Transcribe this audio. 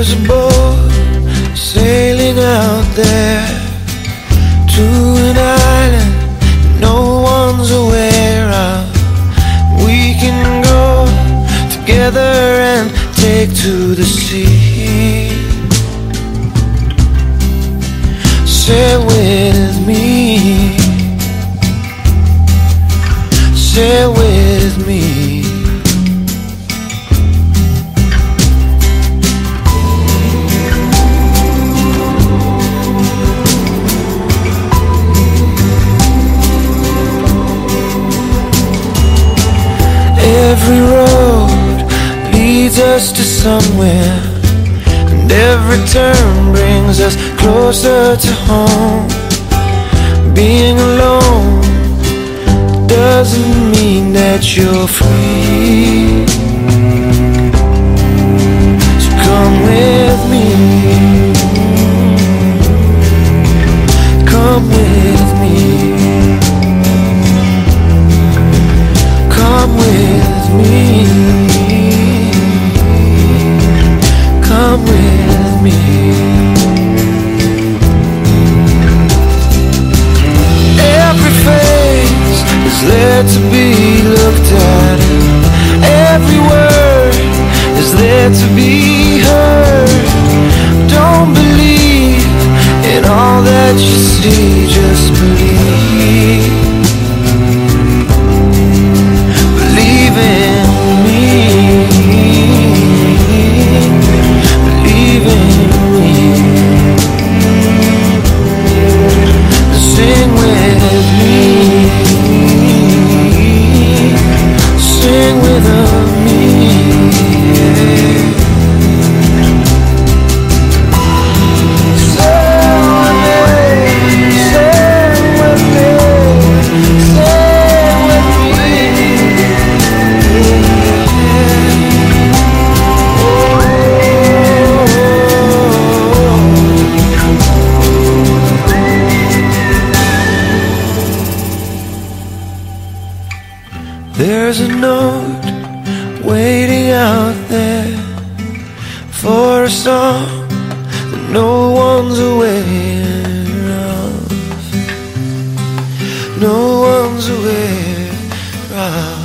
There's a boat sailing out there to an island no one's aware of. We can go together and take to the sea. Sail with me. Sail with Every road leads us to somewhere, and every turn brings us closer to home. Being alone doesn't mean that you're free. Me. Come with me. Every face is there to be looked at. Every word is there to be heard. Don't believe in all that you see, There's a note waiting out there for a song that no one's aware of. No one's aware of.